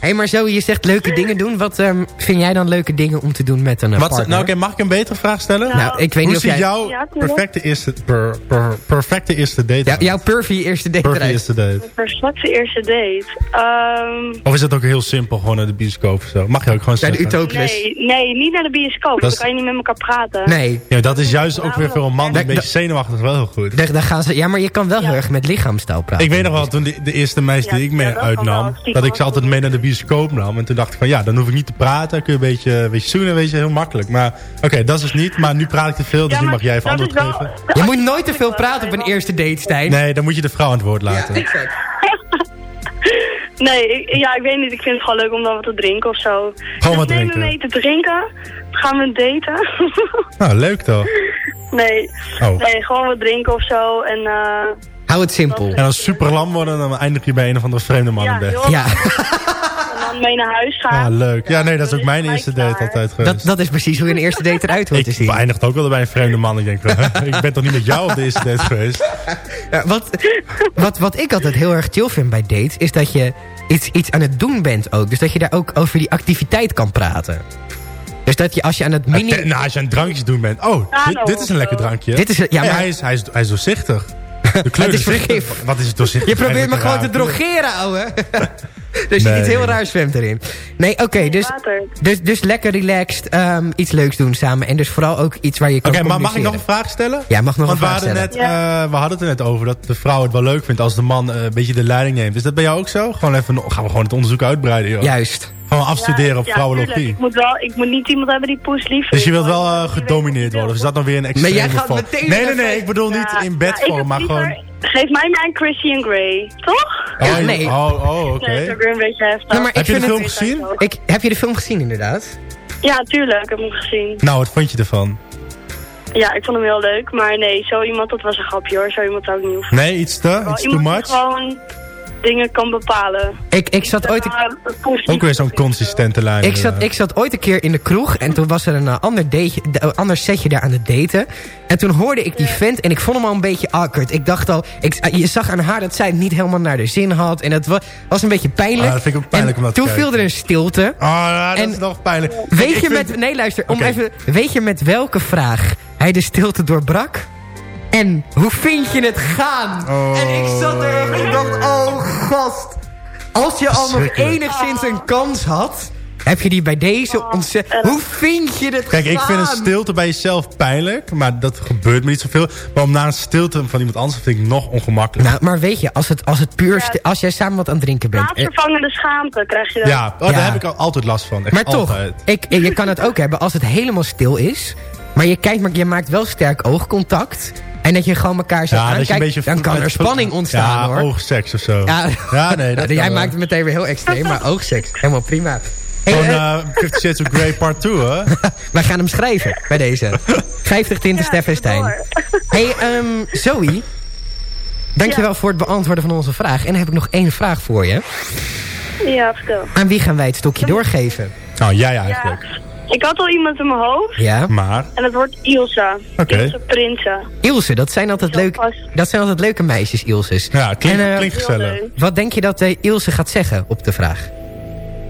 Hé, maar zo, je zegt leuke dingen doen. Wat ehm, vind jij dan leuke dingen om te doen met een
Wat,
partner?
nou, oké, mag ik een betere vraag stellen?
Nou, ik weet niet
Hoe
of
ziet
jij...
jouw
Ja,
perfecte eerste, per, per- perfecte eerste date
Ja,
uit?
jouw perfy eerste date
Perfecte
eruit.
eerste date.
Perfecte eerste date. Ehm,
Of is het ook heel simpel, gewoon naar de bioscoop of zo? Mag je ook gewoon
Naar de
zeggen.
Utopus.
nee, nee, niet naar de bioscoop.
Dat
Dan
is-
kan je niet met elkaar praten.
Nee,
Ja, dat is juist ook weer voor een man die een beetje zenuwachtig wel heel goed.
daar, daar gaan ze... Ja, maar je kan wel heel erg met lichaamstaal praten.
Ik weet nog wel, toen de, de eerste meisje die ik mee
ja, dat kan
uitnam, dat ik ze altijd mee naar de bioscoop nam. En toen dacht ik van ja, dan hoef ik niet te praten. Kun je een beetje, een beetje zoenen, weet je, heel makkelijk. Maar oké, dat is dus niet. Maar nu praat ik te veel, dus
Ja,
nu mag jij even antwoord
wel-
geven.
Je moet nooit te veel praten op een eerste date, Stijn.
Nee, dan moet je de vrouw aan het woord laten.
exact.
Nee, ik, ja, ik weet niet. Ik vind het gewoon leuk om dan wat te drinken of zo.
Gewoon wat
Dus neem
drinken.
me mee te drinken. Gaan we daten?
Nou, leuk toch?
nee.
Oh.
Nee, gewoon wat drinken of zo. En eh
Hou het simpel.
En als super lam worden, dan eindig je bij een of andere vreemde man
ja,
in bed.
Ja,
en dan mee naar huis gaan.
Ah, leuk. Ja, nee, dat is ook mijn
het
eerste date altijd geweest.
dat, dat is precies hoe een eerste date eruit hoort te
ik
zien.
eindigt ook wel bij een vreemde man. Ik denk, ik ben toch niet met jou op de eerste date geweest?
Ja, wat, wat, wat ik altijd heel erg chill vind bij dates... is dat je iets, iets aan het doen bent ook. Dus dat je daar ook over die activiteit kan praten. Dus dat je als je aan het mini...
Nou, als je aan drankjes doen bent. Oh, dit, dit is een lekker drankje.
Dit is, ja,
Hey,
maar
hij, is, hij, is, hij is doorzichtig. De kleur
Het is vergif.
Wat is het doorzichtig?
je probeert me gewoon te drogeren, ouwe. dus
Nee.
iets heel raars zwemt erin. Nee, oké, dus, dus, dus lekker relaxed, ehm, iets leuks doen samen. En dus vooral ook iets waar je kan
Oké, maar mag ik nog een vraag stellen?
Ja, mag nog
Want
een
we
vraag
hadden,
stellen.
net, eh, we hadden het er net over dat de vrouw het wel leuk vindt als de man eh, een beetje de leiding neemt. Is dat bij jou ook zo? Gewoon even, gaan we gewoon het onderzoek uitbreiden, joh.
Juist.
Gewoon afstuderen
Ja,
op
ja,
vrouwologie.
tuurlijk. Ik moet, wel, ik moet niet iemand hebben die poes lief
dus je wilt wel eh, gedomineerd worden. Of is dat dan weer een extreme
jij gaat
vorm?
meteen
Nee, nee, nee. Ik bedoel niet in
ja,
bed maar gewoon...
Geef mij maar een Christian Grey, toch?
Ja,
oh,
nee.
Oh, oh oké.
Nee, dat is ook weer een beetje heftig.
Nou, maar
Heb
ik
je de film gezien?
Ik, heb je de film gezien, inderdaad?
Ja, tuurlijk, ik heb hem gezien.
Nou, wat vond je ervan?
Ja, ik vond hem heel leuk. Maar nee, zo iemand, dat was een grapje hoor. Zo iemand zou ik niet hoeven.
Nee, iets te? Iets too much?
gewoon dingen kan bepalen.
Ik, ik zat ooit...
Een
Ook weer zo'n consistente lijn.
Ik zat,
inderdaad.
ik zat ooit een keer in de kroeg en toen was er een eh, ander, een ander setje daar aan het daten. En toen hoorde ik die vent en ik vond hem al een beetje awkward. Ik dacht al, ik, je zag aan haar dat zij het niet helemaal naar de zin had. En dat wa- was een beetje pijnlijk.
Ah, dat vind ik ook pijnlijk
en
om naar te
toen viel er een stilte.
Oh, ja, dat
En-
is nog pijnlijk.
Weet
Ik
je
vind-
met, nee luister, om even, weet je met welke vraag hij de stilte doorbrak? En hoe vind je het gaan? En ik zat er even en dacht, oh gast. Als je al nog enigszins een kans had... heb je die bij deze ontzettend... Hoe vind je het
Kijk, ik vind een stilte bij jezelf pijnlijk. Maar dat gebeurt me niet zoveel. Maar om naar een stilte van iemand anders vind ik nog ongemakkelijk.
Nou, maar weet je, als het, als het puur... Als jij samen wat aan het drinken bent... eh,
Plaatsvervangende schaamte krijg je dan.
ja, oh,
Ja.
daar heb ik al altijd last van. Echt
Maar toch, ik, je kan het ook hebben als het helemaal stil is. Maar je kijkt, maar je maakt wel sterk oogcontact. En dat je gewoon elkaar zo
Ja,
aankijkt.
beetje
dan kan er spanning ontstaan
ja,
hoor.
oogseks of zo.
Ja,
Ja, nee, dat
jij
wel.
maakt het meteen weer heel extreem. Maar oogseks, helemaal prima. Hey,
Gewoon
eh,
eh, Fifty Shades of Grey part 2, hè?
wij gaan hem schrijven bij deze. 50 tinten Stef en Stijn. Hey, ehm Zoe. Dankjewel voor het beantwoorden van onze vraag. En dan heb ik nog één vraag voor je.
Ja, vertel.
Aan wie gaan wij het stokje doorgeven?
Nou, jij eigenlijk.
Ik had al iemand in mijn hoofd.
Ja?
Maar?
En dat wordt Ilsa.
Oké.
Ilse Prinsen.
Ilse, dat zijn altijd, leuk, dat zijn altijd leuke meisjes, Ilses.
Ja, klinkt,
En, eh,
klinkt gezellig.
Wat denk je dat eh, Ilse gaat zeggen op de vraag?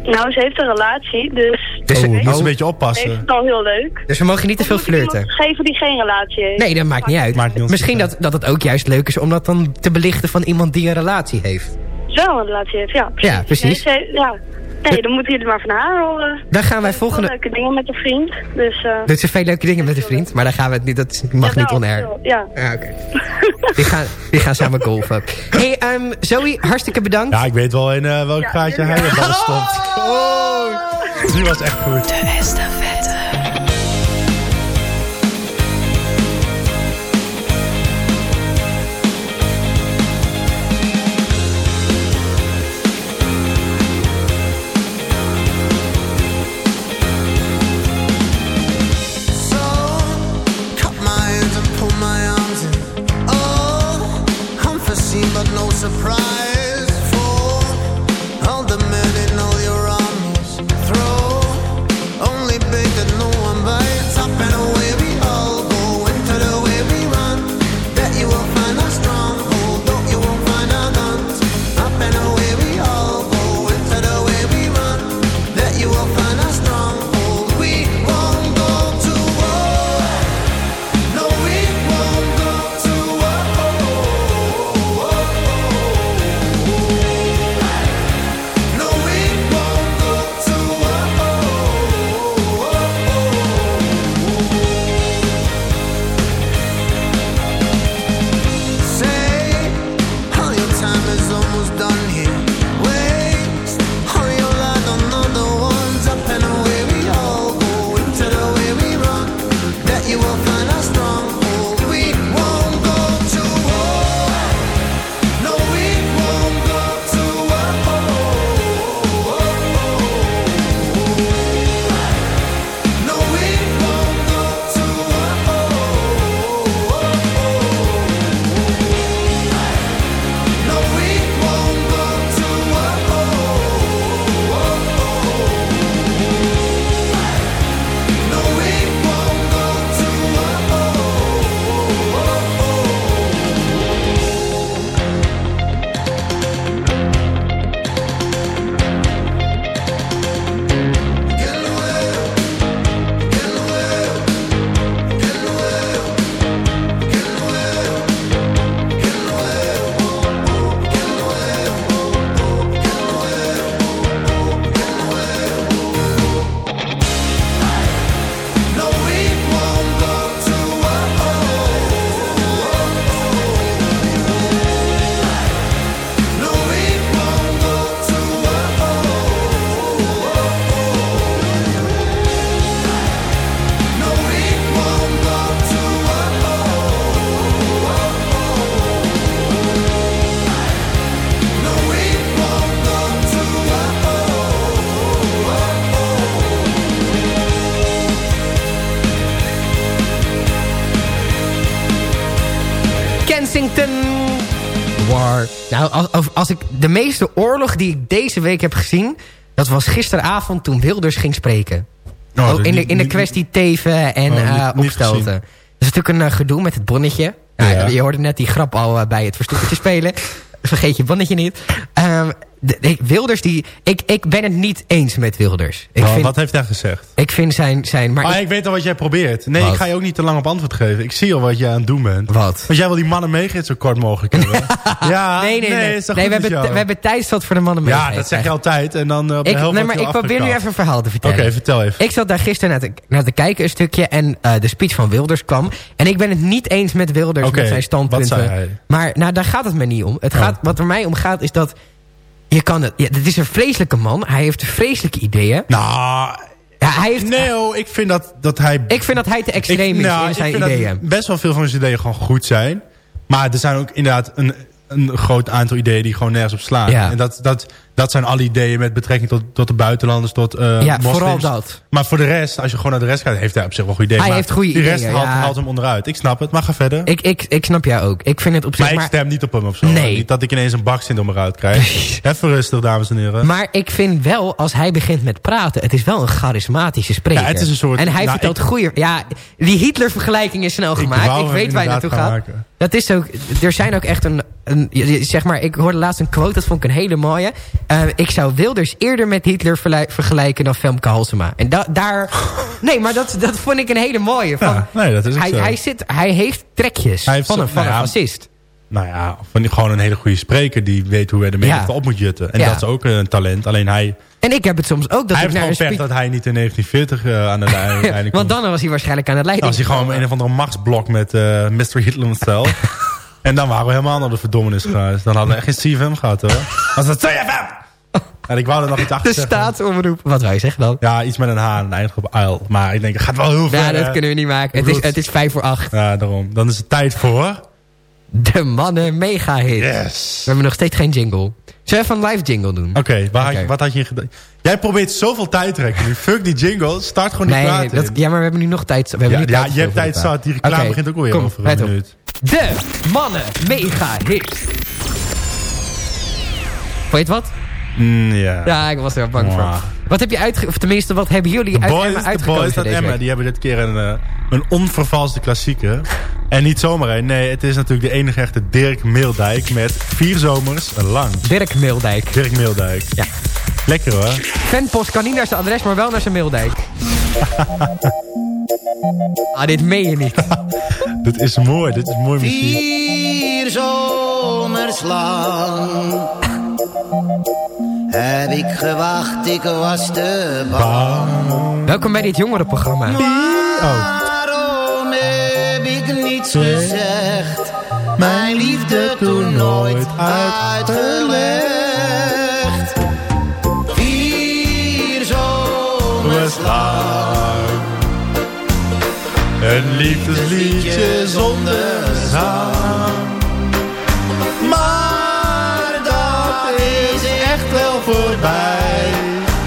Nou, ze heeft een relatie, dus...
Dus,
Oh, moet een beetje
heeft
oppassen.
het al heel leuk.
dus we mogen niet te veel
ik
flirten.
geven die geen relatie heeft.
Nee, dat maakt niet uit.
Maakt niet ons
Misschien dat, dat het ook juist leuk is om dat dan te belichten van iemand die een relatie heeft.
Wel een relatie heeft, ja.
Ja, precies.
Nee, ze- ja. Nee dan moeten jullie maar van haar horen.
Dan gaan wij volgende...
leuke dingen met een vriend. Dus, eh
Doet ze veel leuke dingen met een vriend, maar daar gaan we het niet, dat mag niet on air.
Ja.
Ja, oké. Die, gaan, die gaan samen golfen. hey, ehm Zoe, hartstikke bedankt.
Ja, ik weet wel in eh, welk
Ja,
gaatje
ja.
hij er bal stond. Oh, die was echt goed.
So,
Nou, als, ik de meeste oorlog die ik deze week heb gezien... dat was gisteravond toen Wilders ging spreken.
Oh,
Oh, in, de, in de kwestie teven en
Oh, niet-
eh opstelten. Dat is natuurlijk een eh, gedoe met het bonnetje. Nou,
Ja.
Je hoorde net die grap al eh, bij het verstoepertje spelen. Vergeet je bonnetje niet. Ehm, de- Wilders, die, ik, ik ben het niet eens met Wilders. Ik
Wat-
vind,
Wat heeft hij gezegd?
ik vind zijn... zijn maar
Maar
ik-
ik weet al wat jij probeert. Nee,
Wat?
ik ga je ook niet te lang op antwoord geven. Ik zie al wat jij aan het doen bent.
Wat?
Want jij wil die mannen meegeven zo kort mogelijk hebben. ja,
nee, nee, nee. we, hebben, we hebben voor de mannen mee.
Ja, dat zeg je altijd. En dan eh,
Ik, nee, maar ik probeer nu even een verhaal te vertellen.
Oké, vertel even.
Ik zat daar gisteren naar te, naar te kijken een stukje en eh, de speech van Wilders kwam. En ik ben het niet eens met Wilders
Oké,
met zijn standpunten. Maar nou, daar gaat het me niet om. Het
Oh.
gaat, wat er mij om gaat is dat je kan het... Ja, dit is een vreselijke man. Hij heeft vreselijke ideeën.
Nou,
ja, hij heeft,
nee ik vind dat, dat hij...
ik vind dat hij te extreem
ik,
is
nou,
in
ik
zijn
vind
ideeën.
dat best wel veel van zijn ideeën gewoon goed zijn. Maar er zijn ook inderdaad een, een groot aantal ideeën die gewoon nergens op slaan.
Ja.
En dat, dat, dat zijn alle ideeën met betrekking tot, tot de buitenlanders, tot eh
Ja,
moslims.
vooral dat.
Maar voor de rest, als je gewoon naar de rest gaat, heeft hij op zich wel goede ideeën.
Hij
Maar
heeft goede
rest
ideeën,
haalt,
ja.
haalt hem onderuit. Ik snap het, maar ga verder.
Ik, ik, ik snap jou ook. Ik vind het op zich...
maar ik stem niet op hem of zo.
Nee.
Niet dat ik ineens een baksyndroom eruit krijg. Even rustig, dames en heren.
Maar ik vind wel, als hij begint met praten... het is wel een charismatische spreker.
Ja, het is een soort-
En hij
nou,
vertelt
ik-
goede... Ja, die Hitler-vergelijking is snel gemaakt. Ik, weet waar je
inderdaad
naartoe
gaan
gaat.
maken.
Dat is ook... Er zijn ook echt een... een zeg maar, ik hoorde laatst een quote, dat vond ik een hele mooie. Eh, ik zou Wilders eerder met Hitler vergelijken dan Femke Halsema. En da daar... Nee, maar dat, dat vond ik een hele mooie. Van,
Ja, nee, dat is
hij,
zo.
hij, zit, hij heeft trekjes
Hij heeft
van,
zo-
een, van
nou
een
ja,
fascist.
Nou ja, van die- gewoon een hele goede spreker die weet hoe hij de menigte
Ja.
op moet jutten. En dat is ook een talent. Alleen hij,
En ik heb het soms ook dat
hij
ik
heeft gewoon pech dat hij niet in 1940 eh, aan de lijn komt.
Want dan was hij waarschijnlijk aan het
Dan
leiden.
was hij gewoon een of andere machtsblok met eh Mr. Hitler himself. en dan waren we helemaal naar de verdommenis gegaan. Dan hadden we echt geen CFM gehad hoor. Was dat CFM? En ik wou er nog iets achter
De
zeggen.
staatsomroep. Wat wij zeggen dan?
Ja, iets met een H aan het eind op uil. Maar ik denk, het gaat wel heel ver.
Ja, dat kunnen we niet maken. Het is, het is vijf voor acht.
Ja, daarom. Dan is het tijd voor...
De mannen mega hit.
Yes.
We hebben nog steeds geen jingle. Zullen we even een live jingle doen?
Oké, waar had je-
Oké.
wat had je gedaan? Jij probeert zoveel tijd te trekken nu. Fuck die jingle. Start gewoon die
Nee,
praten
dat,
in.
ja, maar we hebben nu nog tijd. We hebben
Ja,
nu
ja,
tijd
je hebt tijd zat. Die reclame begint ook alweer
kom,
over een
op. De mannen mega hit. Vond je wat?
Mm, ja.
Ja, ik was er bang voor. Wat heb je uitge... Of tenminste, wat hebben jullie uit
boys,
Emma
de
uitgekozen
boys uit Emma, die hebben dit keer een, eh, een onvervalste klassieker. En niet zomaar een. Nee, het is natuurlijk de enige echte Dirk Meeldijk met vier zomers lang.
Dirk Meeldijk.
Dirk Meeldijk.
Ja.
Lekker hoor.
Fanpost kan niet naar zijn adres, maar wel naar zijn Meeldijk. ah, dit meen je niet.
Dit is mooi, dit is mooi muziek.
Vier zomers lang heb ik gewacht, ik was te bang.
Welkom bij dit jongerenprogramma.
Waarom heb ik niets gezegd? Mijn liefde toen nooit uitgelegd.
Een liefdesliedje zonder zang.
Maar dat is echt wel voorbij.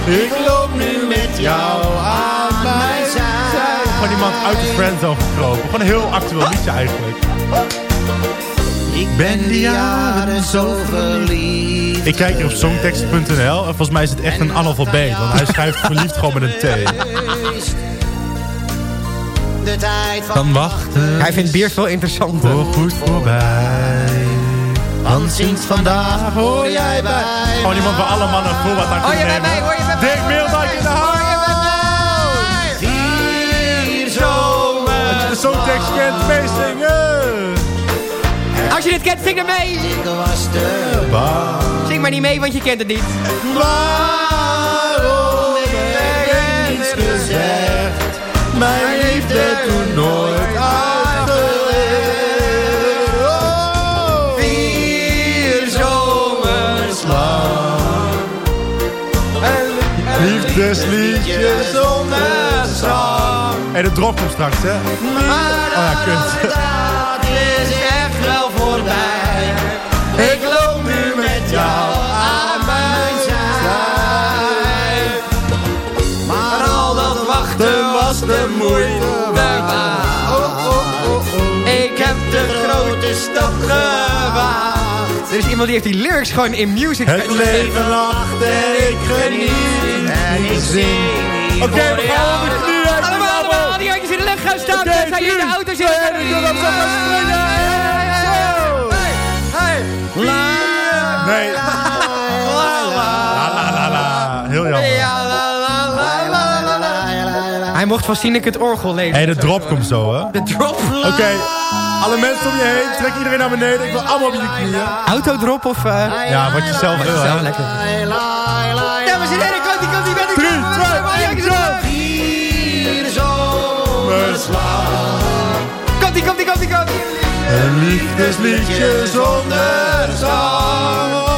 Ik loop nu met jou
aan mijn zij.
Gewoon iemand uit de friendzone gekropen. Gewoon een heel actueel liedje eigenlijk.
Ik ben die jaren zo verliefd.
Ik kijk hier op songtekst.nl en volgens mij is het echt een analfabeet. Want hij schrijft verliefd gewoon met een T.
De tijd van
Dan wachten
Hij vindt bier veel interessanter.
voor goed voorbij.
Want sinds vandaag hoor jij bij
Gewoon iemand waar alle mannen voor wat aan
Hoor je bij mij?
nemen.
Hoor je bij mij?
Dirk Meeldijk in de house!
Vier zomers
De songtekst kent meezingen!
Als je dit kent, zing er mee.
Ik was te
Bang.
Zing maar niet mee, want je kent het niet.
Waarom heb ik niets gezegd?
Mijn liefde toen nooit uitgelegd.
Vier zomers lang.
Liefdesliedje zonder zang. En de drop komt straks, hè?
Maar
Oh ja, kut.
De. Ik heb de grote stap gewaagd.
Er is iemand die heeft die lyrics gewoon in music.
Het leven lacht en ik geniet.
En ik zing
Oké, we gaan knieën uit.
Allemaal, allemaal, die handjes in de lucht gaan staan. Okay, zijn hier in de auto zitten. Hey, hey, hey.
Nee. jammer.
Ja, la, la, la, la, la, la. Hij mocht van Sineke het orgel lezen.
Hé, hey, de drop komt zo, hè?
De drop.
Oké, alle mensen om je heen, trek iedereen naar beneden. Ik wil allemaal op je knieën.
Autodrop of... eh,
Ja, wat je zelf
Wat je
wil,
zelf lekker Dames en heren, komt die, komt die, komt die.
3, 2, 1, go!
Vier zomerslaap.
Komt die, komt die, komt die, die.
Een liefdesliedje zonder zang.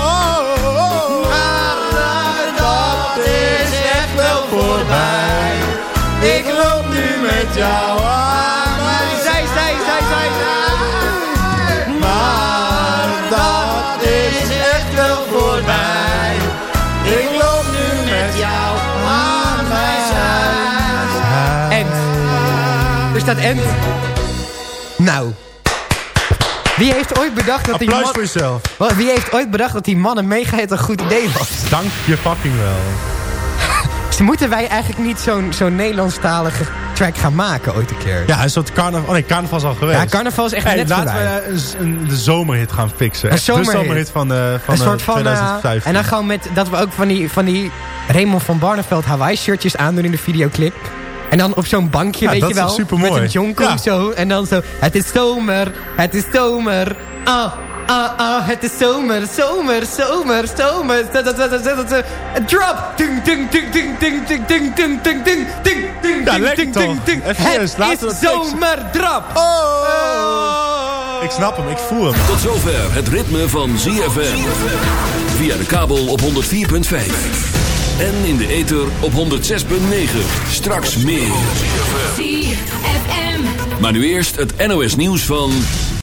Met jou aan mijn
Zij, zij, zij, zij, zij.
Maar dat is echt wel voorbij. Ik loop nu met jou aan mijn zij.
End. Er staat end. Nou. Wie heeft ooit bedacht dat die
Applaus
man...
voor jezelf.
Wat, Wie heeft ooit bedacht dat die mannen meegaan een goed idee was?
Dank je fucking wel.
Dus moeten wij eigenlijk niet zo'n zo'n Nederlandstalige track gaan maken ooit een keer?
Ja, een soort carnaval. Oh nee, carnaval is al geweest.
Ja, carnaval is echt
hey,
net
laten
voorbij.
we een, de zomerhit gaan fixen.
Een zomerhit.
De zomerhit van, de, van
een
de
soort van... eh,
2015.
en dan gewoon met dat we ook van die, van die Raymond van Barneveld Hawaii shirtjes aandoen in de videoclip. En dan op zo'n bankje,
Ja,
weet je wel. Met een jonko
Ja.
zo. En dan zo, het is zomer, het is zomer. Ah, ah, ah, het is zomer, zomer, zomer, zomer. Drop! Ding, ding, ding, ding, ding, ding, ding, ding, ding, ding, ding, ding, ding, ding, ding, ding. Het is
fixen.
zomerdrop!
Ik snap hem, ik voel hem.
Tot zover het ritme van ZFM. Via de kabel op 104.5. En in de ether op 106.9. Straks meer. Maar nu eerst het NOS nieuws van...